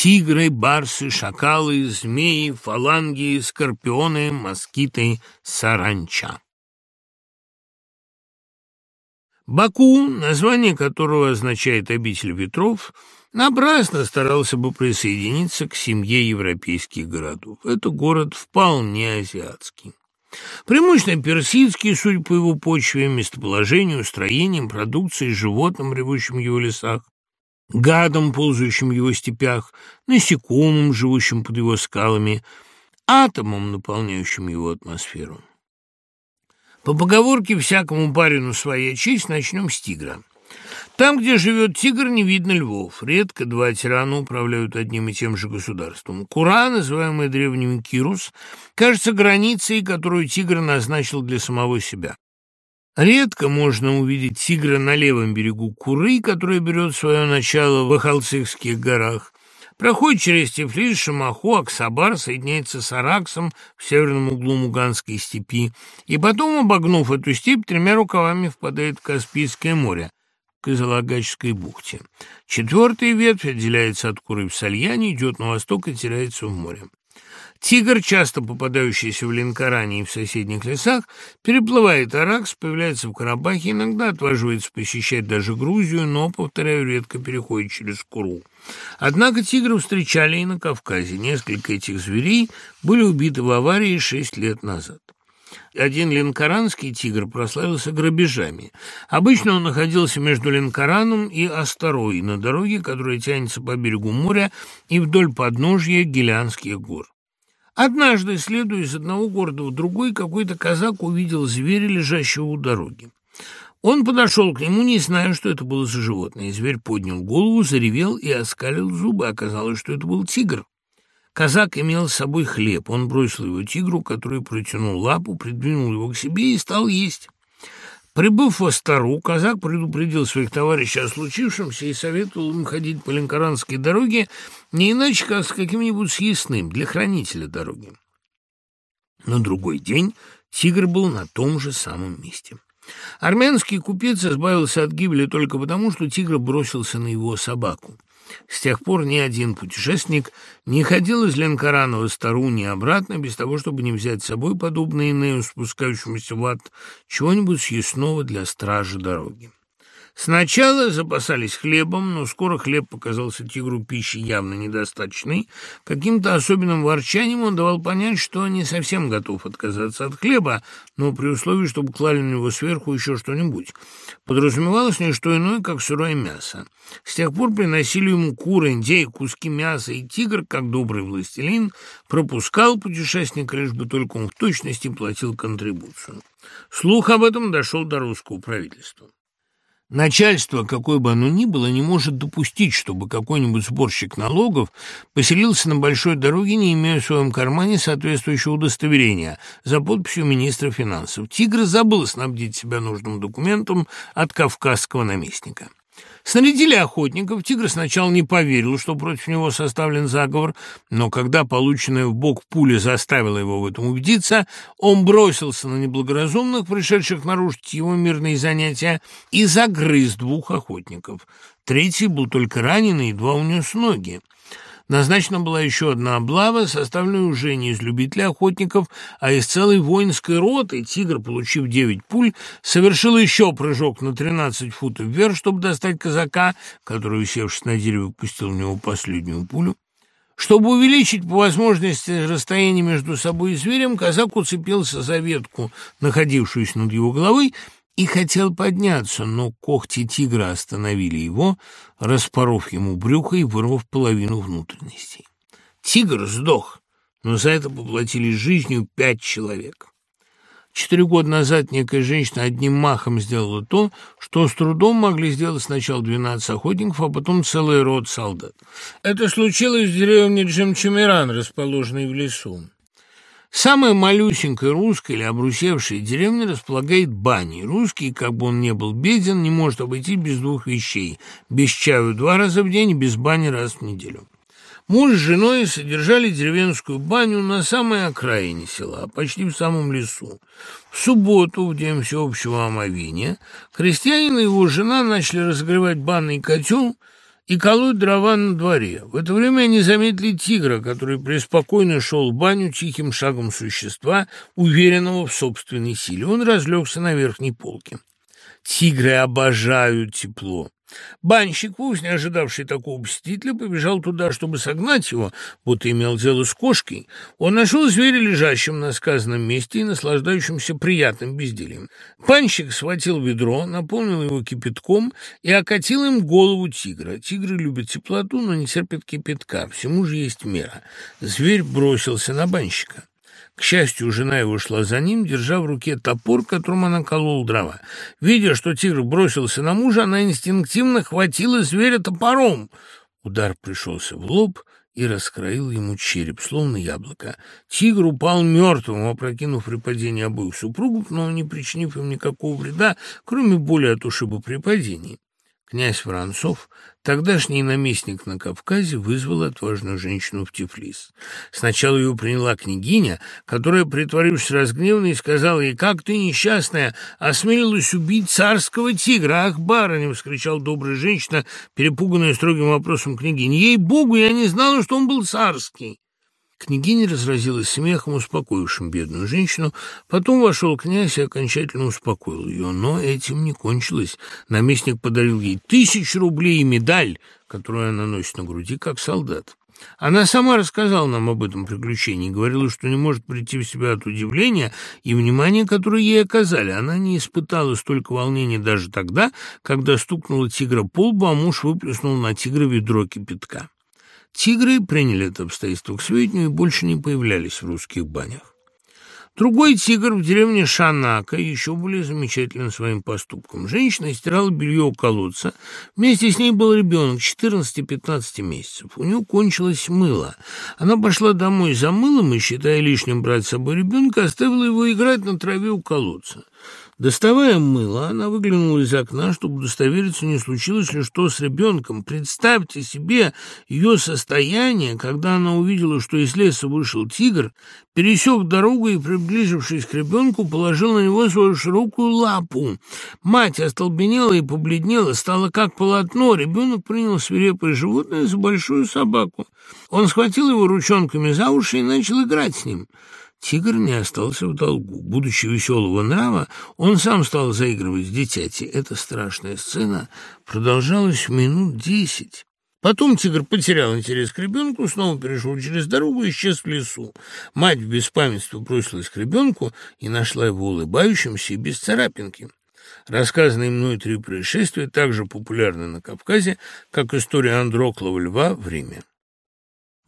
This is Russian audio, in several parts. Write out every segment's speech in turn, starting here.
Тигры, барсы, шакалы, змеи, фаланги, скорпионы, москиты, саранча. Баку, название которого означает «обитель ветров», напрасно старался бы присоединиться к семье европейских городов. Это город вполне азиатский. Преимущественно персидский, судя по его почве, местоположению, строениям, продукции, животным, ревущим в его лесах, гадом, ползающим в его степях, насекомым, живущим под его скалами, атомом, наполняющим его атмосферу. По поговорке «всякому барину своя честь» начнем с тигра. Там, где живет тигр, не видно львов. Редко два тирана управляют одним и тем же государством. Кура, называемый древним Кирус, кажется границей, которую тигр назначил для самого себя. Редко можно увидеть тигра на левом берегу Куры, которая берет свое начало в Ахалцихских горах. Проходит через Тифлис, Шамаху, Аксабар, соединяется с Араксом в северном углу Муганской степи, и потом, обогнув эту степь, тремя рукавами впадает в Каспийское море, к Изолагачской бухте. Четвертая ветвь отделяется от Куры в Сальяне, идет на восток и теряется в море. Тигр, часто попадающийся в Ленкоране и в соседних лесах, переплывает Аракс, появляется в Карабахе, иногда отваживается посещать даже Грузию, но, повторяю, редко переходит через Куру. Однако тигры встречали и на Кавказе. Несколько этих зверей были убиты в аварии шесть лет назад. Один ленкоранский тигр прославился грабежами. Обычно он находился между Ленкораном и Осторой, на дороге, которая тянется по берегу моря и вдоль подножья Гелианских гор. Однажды, следуя из одного города в другой, какой-то казак увидел зверя, лежащего у дороги. Он подошел к нему, не зная, что это было за животное. Зверь поднял голову, заревел и оскалил зубы. Оказалось, что это был тигр. Казак имел с собой хлеб. Он бросил его тигру, который протянул лапу, придвинул его к себе и стал есть. Прибыв во Стару, казак предупредил своих товарищей о случившемся и советовал им ходить по Ленкоранской дороге не иначе, как с каким-нибудь съестным для хранителя дороги. На другой день тигр был на том же самом месте. Армянский купец избавился от гибели только потому, что тигр бросился на его собаку. С тех пор ни один путешественник не ходил из Ленкоранова Стару ни обратно, без того, чтобы не взять с собой, подобное Инею, спускающемуся в ад, чего-нибудь съестного для стражи дороги. Сначала запасались хлебом, но скоро хлеб показался тигру пищей явно недостаточной. Каким-то особенным ворчанием он давал понять, что не совсем готов отказаться от хлеба, но при условии, чтобы клали на него сверху еще что-нибудь. Подразумевалось не что иное, как сырое мясо. С тех пор приносили ему куры, индей, куски мяса, и тигр, как добрый властелин, пропускал путешественника, лишь бы только он в точности платил контрибуцию. Слух об этом дошел до русского правительства. Начальство, какое бы оно ни было, не может допустить, чтобы какой-нибудь сборщик налогов поселился на большой дороге, не имея в своем кармане соответствующего удостоверения за подписью министра финансов. Тигр забыл снабдить себя нужным документом от кавказского наместника. Снарядили охотников. Тигр сначала не поверил, что против него составлен заговор, но когда полученная в бок пуля заставила его в этом убедиться, он бросился на неблагоразумных, пришедших нарушить его мирные занятия, и загрыз двух охотников. Третий был только ранен и едва унес ноги. Назначена была еще одна облава, составленная уже не из любителей охотников, а из целой воинской роты. Тигр, получив девять пуль, совершил еще прыжок на тринадцать футов вверх, чтобы достать казака, который, усевшись на дерево, пустил в него последнюю пулю. Чтобы увеличить по возможности расстояние между собой и зверем, казак уцепился за ветку, находившуюся над его головой, и хотел подняться, но когти тигра остановили его, распоров ему брюхо и вырвав половину внутренностей. Тигр сдох, но за это поплатились жизнью пять человек. Четыре года назад некая женщина одним махом сделала то, что с трудом могли сделать сначала двенадцать охотников, а потом целый род солдат. Это случилось в деревне Джемчемиран, расположенной в лесу. Самая малюсенькая русская или обрусевшая деревня располагает баней. Русский, как бы он ни был беден, не может обойти без двух вещей. Без чаю два раза в день без бани раз в неделю. Муж с женой содержали деревенскую баню на самой окраине села, почти в самом лесу. В субботу, в день всеобщего омовения, крестьянин и его жена начали разогревать банный котел и колоть дрова на дворе. В это время они заметили тигра, который преспокойно шел в баню тихим шагом существа, уверенного в собственной силе. Он разлегся на верхней полке. Тигры обожают тепло. Банщик, вовсе не ожидавший такого посетителя, побежал туда, чтобы согнать его, будто имел дело с кошкой. Он нашел зверя лежащим на сказанном месте и наслаждающимся приятным бездельем. Банщик схватил ведро, наполнил его кипятком и окатил им голову тигра. Тигры любят теплоту, но не терпят кипятка. Всему же есть мера. Зверь бросился на банщика. К счастью, жена его шла за ним, держа в руке топор, которым она колола дрова. Видя, что тигр бросился на мужа, она инстинктивно хватила зверя топором. Удар пришелся в лоб и раскроил ему череп, словно яблоко. Тигр упал мертвым, опрокинув при падении обоих супругов, но не причинив им никакого вреда, кроме боли от ушиба при падении. Князь Воронцов, тогдашний наместник на Кавказе, вызвал отважную женщину в Тифлис. Сначала ее приняла княгиня, которая, притворившись разгневанной, сказала ей, «Как ты, несчастная, осмелилась убить царского тигра?» «Ах, барыня!» — вскричал добрая женщина, перепуганная строгим вопросом княгини. «Ей-богу, я не знала, что он был царский!» Княгиня разразилась смехом, успокоившим бедную женщину. Потом вошел князь и окончательно успокоил ее. Но этим не кончилось. Наместник подарил ей тысячу рублей и медаль, которую она носит на груди, как солдат. Она сама рассказала нам об этом приключении, говорила, что не может прийти в себя от удивления и внимания, которое ей оказали. Она не испытала столько волнения даже тогда, когда стукнула тигра по лбу, а муж выплеснул на тигра ведро кипятка. Тигры приняли это обстоятельство к сведению и больше не появлялись в русских банях. Другой тигр в деревне Шанака еще более замечателен своим поступком. Женщина стирала белье у колодца. Вместе с ней был ребенок 14-15 месяцев. У нее кончилось мыло. Она пошла домой за мылом и, считая лишним брать с собой ребенка, оставила его играть на траве у колодца. Доставая мыло, она выглянула из окна, чтобы удостовериться, не случилось ли что с ребенком. Представьте себе ее состояние, когда она увидела, что из леса вышел тигр, пересек дорогу и, приближившись к ребенку, положил на него свою широкую лапу. Мать остолбенела и побледнела, стала как полотно. Ребенок принял свирепое животное за большую собаку. Он схватил его ручонками за уши и начал играть с ним. Тигр не остался в долгу. Будучи веселого нрава, он сам стал заигрывать с дитяти. Эта страшная сцена продолжалась минут десять. Потом тигр потерял интерес к ребенку, снова перешел через дорогу и исчез в лесу. Мать в беспамятстве бросилась к ребенку и нашла его улыбающимся и без царапинки. Рассказанные мной три происшествия также популярны на Кавказе, как история Андроклова льва в Риме.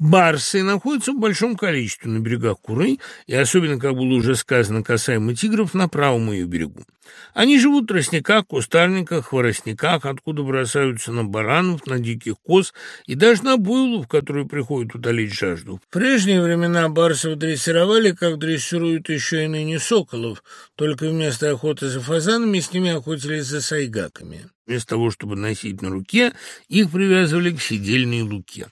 Барсы находятся в большом количестве на берегах Куры, и особенно, как было уже сказано, касаемо тигров, на правом ее берегу. Они живут в тростниках, кустарниках, хворостниках, откуда бросаются на баранов, на диких коз и даже на буйлов, которые приходят утолить жажду. В прежние времена барсов дрессировали, как дрессируют еще и ныне соколов, только вместо охоты за фазанами с ними охотились за сайгаками. Вместо того, чтобы носить на руке, их привязывали к сидельной луке.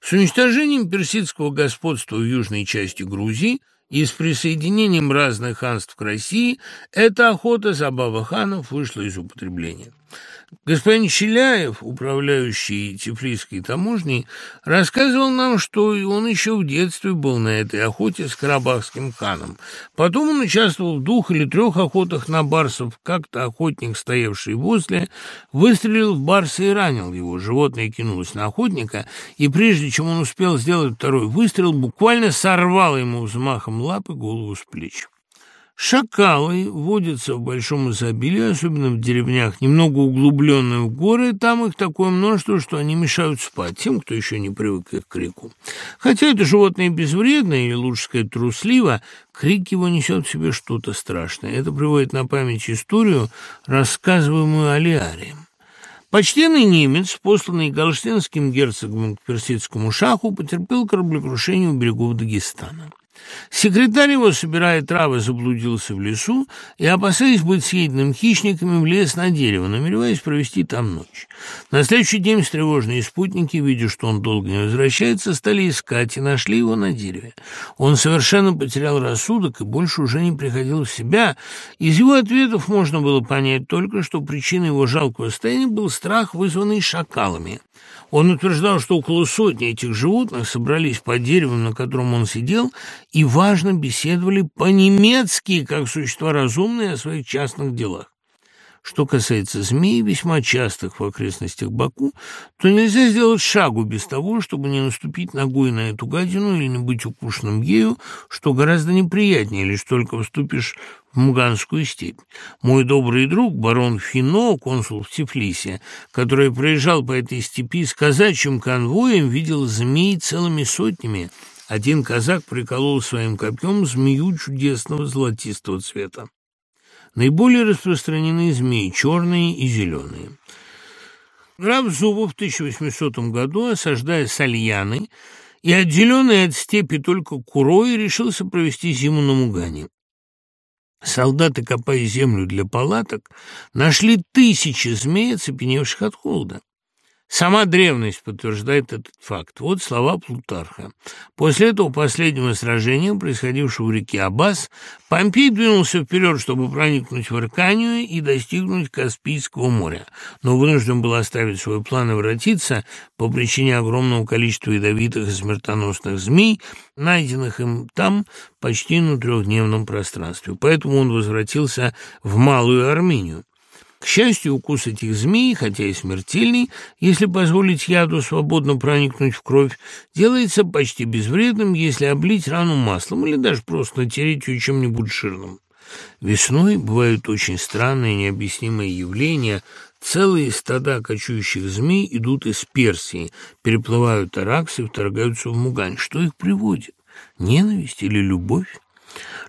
С уничтожением персидского господства в южной части Грузии и с присоединением разных ханств к России эта охота за баба ханов вышла из употребления. Господин Челяев, управляющий Тифлисской таможней, рассказывал нам, что он еще в детстве был на этой охоте с карабахским ханом. Потом он участвовал в двух или трех охотах на барсов. Как-то охотник, стоявший возле, выстрелил в барса и ранил его. Животное кинулось на охотника, и прежде чем он успел сделать второй выстрел, буквально сорвало ему взмахом лапы голову с плеч. Шакалы водятся в большом изобилии, особенно в деревнях, немного углубленные в горы. Там их такое множество, что они мешают спать тем, кто еще не привык к крику. Хотя это животное безвредное, или лучше сказать трусливо, крик его несет в себе что-то страшное. Это приводит на память историю, рассказываемую Алиаре. Почтенный немец, посланный галштинским герцогом к персидскому шаху, потерпел кораблекрушение у берегов Дагестана. Секретарь его, собирая травы, заблудился в лесу и, опасаясь быть съеденным хищниками, влез на дерево, намереваясь провести там ночь. На следующий день встревоженные спутники, видя, что он долго не возвращается, стали искать и нашли его на дереве. Он совершенно потерял рассудок и больше уже не приходил в себя. Из его ответов можно было понять только, что причиной его жалкого состояния был страх, вызванный шакалами. Он утверждал, что около сотни этих животных собрались под деревом, на котором он сидел, и важно беседовали по-немецки, как существа разумные, о своих частных делах. Что касается змей, весьма частых в окрестностях Баку, то нельзя сделать шагу без того, чтобы не наступить ногой на эту гадину или не быть укушенным ею, что гораздо неприятнее, лишь только вступишь Муганскую степь. Мой добрый друг, барон Фино, консул в Тифлисе, который проезжал по этой степи с казачьим конвоем, видел змей целыми сотнями. Один казак приколол своим копьем змею чудесного золотистого цвета. Наиболее распространены змеи черные и зеленые. Граф Зубов в 1800 году, осаждая Сальяны и отделенный от степи только Курой, решился провести зиму на Мугане. Солдаты, копая землю для палаток, нашли тысячи змей, оцепеневших от холода. Сама древность подтверждает этот факт. Вот слова Плутарха. После этого последнего сражения, происходившего в реке Абас, Помпей двинулся вперед, чтобы проникнуть в Арканию и достигнуть Каспийского моря, но вынужден был оставить свой план и воротиться по причине огромного количества ядовитых и смертоносных змей, найденных им там почти на трехдневном пространстве. Поэтому он возвратился в Малую Армению. К счастью, укус этих змей, хотя и смертельный, если позволить яду свободно проникнуть в кровь, делается почти безвредным, если облить рану маслом или даже просто натереть ее чем-нибудь жирным. Весной бывают очень странные необъяснимые явления. Целые стада кочующих змей идут из Персии, переплывают Аракс и вторгаются в Мугань. Что их приводит? Ненависть или любовь?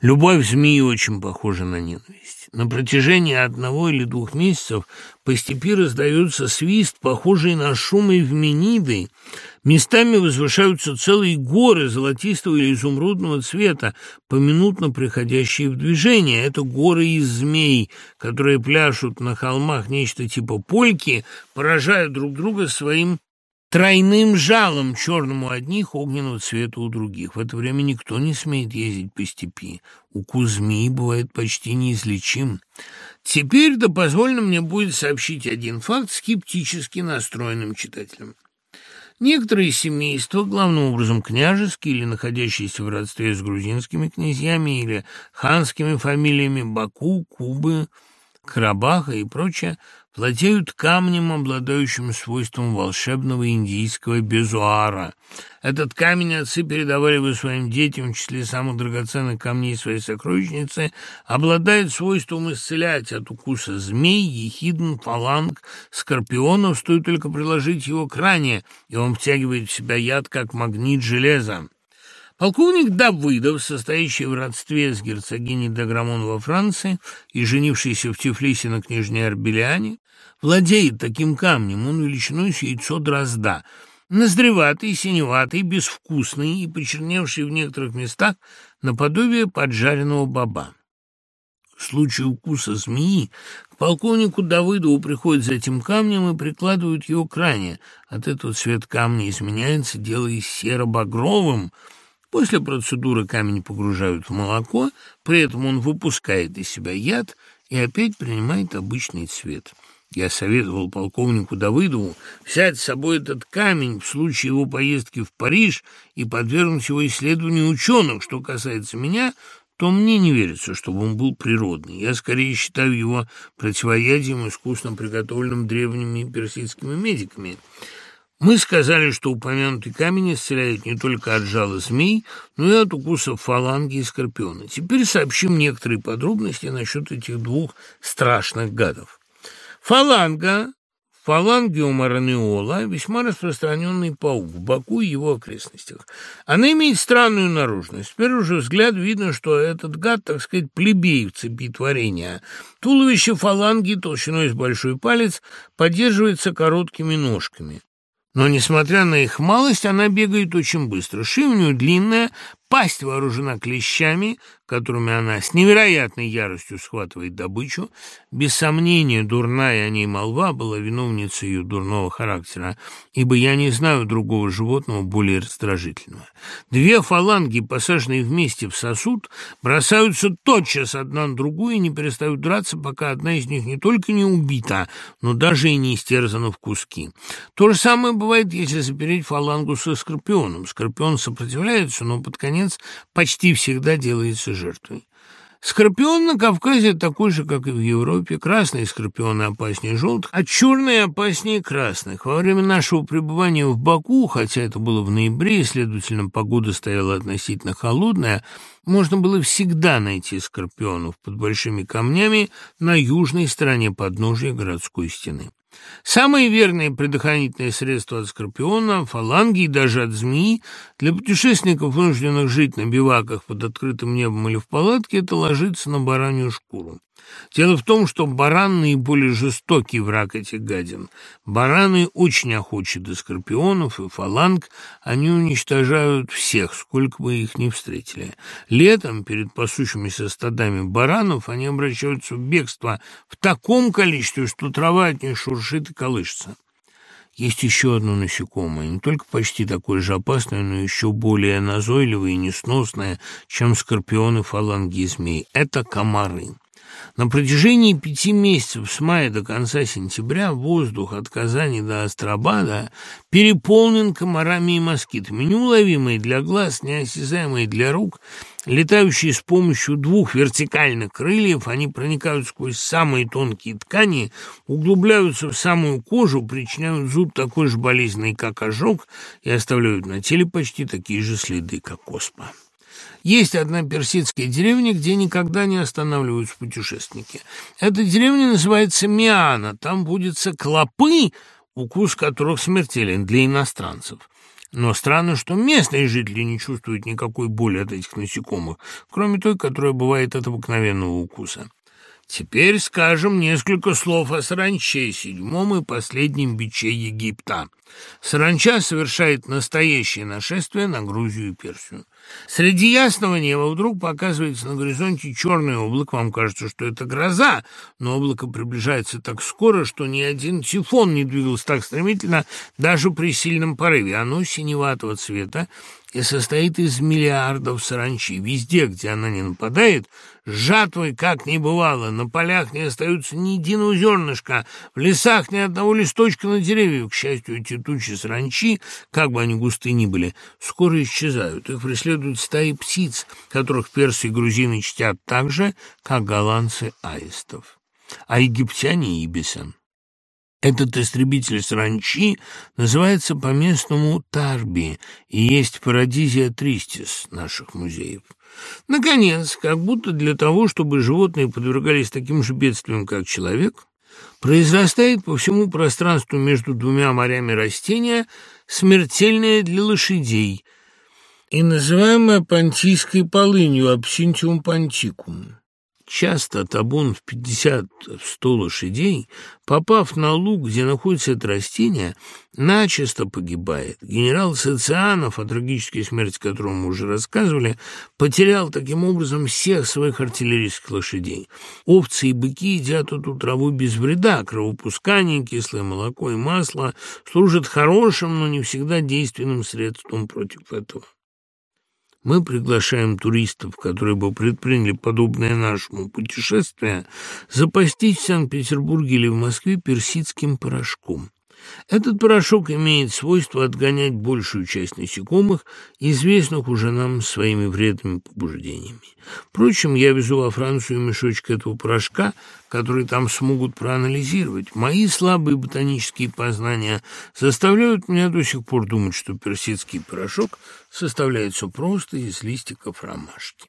Любовь змеи очень похожа на ненависть. На протяжении одного или двух месяцев по степи раздается свист, похожий на шум эвмениды. Местами возвышаются целые горы золотистого или изумрудного цвета, поминутно приходящие в движение. Это горы из змей, которые пляшут на холмах нечто типа польки, поражая друг друга своим тройным жалом, черным у одних, огненного цвета у других. В это время никто не смеет ездить по степи. Укус змеи бывает почти неизлечим. Теперь да позволено мне будет сообщить один факт скептически настроенным читателям. Некоторые семейства, главным образом княжеские или находящиеся в родстве с грузинскими князьями или ханскими фамилиями Баку, Кубы, Карабаха и прочее, владеют камнем, обладающим свойством волшебного индийского безуара. Этот камень отцы передавали бы своим детям в числе самых драгоценных камней своей сокровищницы, обладает свойством исцелять от укуса змей, ехидн, фаланг, скорпионов, стоит только приложить его к ране, и он втягивает в себя яд, как магнит железа. Полковник Давыдов, состоящий в родстве с герцогиней Даграмон во Франции и женившийся в Тифлисе на княжне Арбеляне, владеет таким камнем, он величиной с яйцо дрозда, ноздреватый, синеватый, безвкусный и почерневший в некоторых местах наподобие поджаренного баба. В случае укуса змеи к полковнику Давыдову приходят за этим камнем и прикладывают его к ране. От этого цвет камня изменяется, делаясь серо-багровым – После процедуры камень погружают в молоко, при этом он выпускает из себя яд и опять принимает обычный цвет. Я советовал полковнику Давыдову взять с собой этот камень в случае его поездки в Париж и подвергнуть его исследованию ученых. Что касается меня, то мне не верится, чтобы он был природный. Я скорее считаю его противоядием, искусно приготовленным древними персидскими медиками. Мы сказали, что упомянутый камень исцеляет не только от жала змей, но и от укусов фаланги и скорпиона. Теперь сообщим некоторые подробности насчет этих двух страшных гадов. Фаланга, фалангиум аранеола, весьма распространенный паук в Баку и его окрестностях. Она имеет странную наружность. С первого же взгляда видно, что этот гад, так сказать, плебей в цепи творения. Туловище фаланги толщиной с большой палец поддерживается короткими ножками. Но, несмотря на их малость, она бегает очень быстро. Шея у нее длинная, пасть вооружена клещами, которыми она с невероятной яростью схватывает добычу. Без сомнения, дурная о ней молва была виновницей ее дурного характера, ибо я не знаю другого животного более раздражительного. Две фаланги, посаженные вместе в сосуд, бросаются тотчас одна на другую и не перестают драться, пока одна из них не только не убита, но даже и не истерзана в куски. То же самое бывает, если запереть фалангу со скорпионом. Скорпион сопротивляется, но под конец почти всегда делается жертвой. Скорпион на Кавказе такой же, как и в Европе. Красные скорпионы опаснее желтых, а черные опаснее красных. Во время нашего пребывания в Баку, хотя это было в ноябре, и, следовательно, погода стояла относительно холодная, можно было всегда найти скорпионов под большими камнями на южной стороне подножия городской стены. Самые верные предохранительные средства от скорпиона, фаланги и даже от змеи для путешественников, вынужденных жить на биваках под открытым небом или в палатке, это ложиться на баранью шкуру. Дело в том, что баран наиболее жестокий враг этих гадин. Бараны очень охочи до скорпионов и фаланг, они уничтожают всех, сколько бы их ни встретили. Летом перед пасущимися стадами баранов они обращаются в бегство в таком количестве, что трава от них шуршит и колышется. Есть еще одно насекомое, не только почти такое же опасное, но еще более назойливое и несносное, чем скорпионы, фаланги и змеи. Это комары. На протяжении пяти месяцев с мая до конца сентября воздух от Казани до Астрабада переполнен комарами и москитами, неуловимые для глаз, неосязаемые для рук, летающие с помощью двух вертикальных крыльев, они проникают сквозь самые тонкие ткани, углубляются в самую кожу, причиняют зуд такой же болезненный, как ожог, и оставляют на теле почти такие же следы, как оспа. Есть одна персидская деревня, где никогда не останавливаются путешественники. Эта деревня называется Миана. Там водятся клопы, укус которых смертелен для иностранцев. Но странно, что местные жители не чувствуют никакой боли от этих насекомых, кроме той, которая бывает от обыкновенного укуса. Теперь скажем несколько слов о саранче, седьмом и последнем биче Египта. Саранча совершает настоящее нашествие на Грузию и Персию. Среди ясного неба вдруг показывается на горизонте черное облако. Вам кажется, что это гроза, но облако приближается так скоро, что ни один тифон не двигался так стремительно даже при сильном порыве. Оно синеватого цвета и состоит из миллиардов саранчи. Везде, где она не нападает, жатвой как не бывало. На полях не остается ни единого зернышка, в лесах ни одного листочка на деревьях. К счастью, эти тучи саранчи, как бы они густы ни были, скоро исчезают. Их преследуют стаи птиц, которых персы и грузины чтят так же, как голландцы аистов. А египтяне — ибиса. Этот истребитель саранчи называется по-местному Тарби и есть парадизия тристис наших музеев. Наконец, как будто для того, чтобы животные подвергались таким же бедствиям, как человек, произрастает по всему пространству между двумя морями растения, смертельное для лошадей и называемое понтийской полынью абсинтиум понтикум. Часто табун в 50-100 лошадей, попав на луг, где находится это растение, начисто погибает. Генерал Социанов, о трагической смерти которого мы уже рассказывали, потерял таким образом всех своих артиллерийских лошадей. Овцы и быки едят эту траву без вреда, кровопускание, кислое молоко и масло служат хорошим, но не всегда действенным средством против этого. Мы приглашаем туристов, которые бы предприняли подобное нашему путешествие, запастись в Санкт-Петербурге или в Москве персидским порошком. Этот порошок имеет свойство отгонять большую часть насекомых, известных уже нам своими вредными побуждениями. Впрочем, я везу во Францию мешочек этого порошка, который там смогут проанализировать. Мои слабые ботанические познания заставляют меня до сих пор думать, что персидский порошок составляется просто из листиков ромашки.